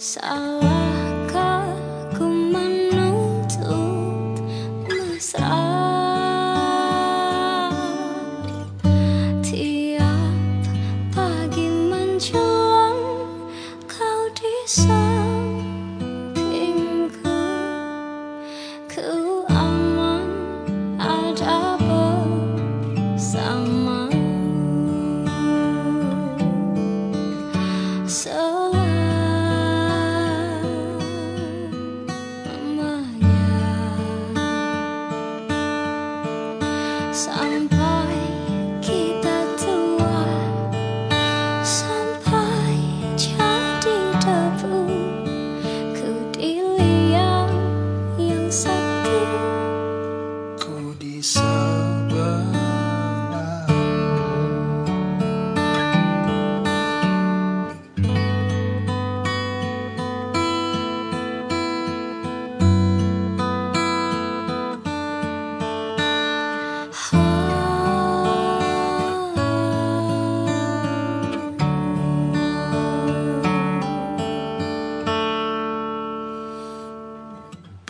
Salahkah ku menuntut mesra Tiap pagi menjelang kau di sana. sampai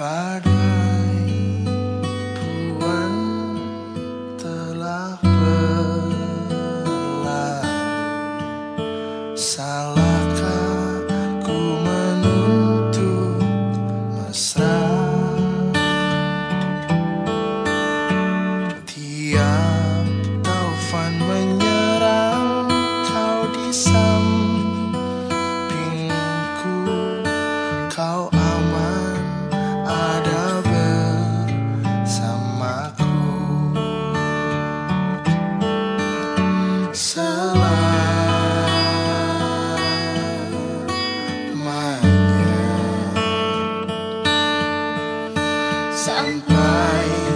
Padai puan telah berlalu Salahkah ku menuntut masa. sampai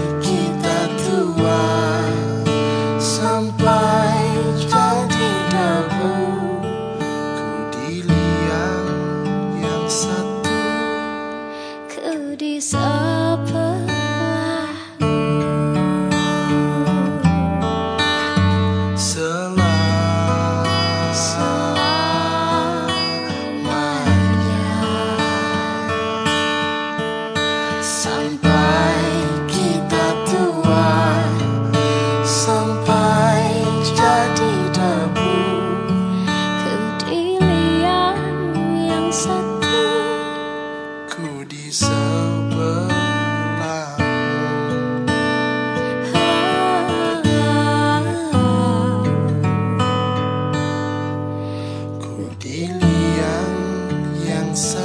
inside.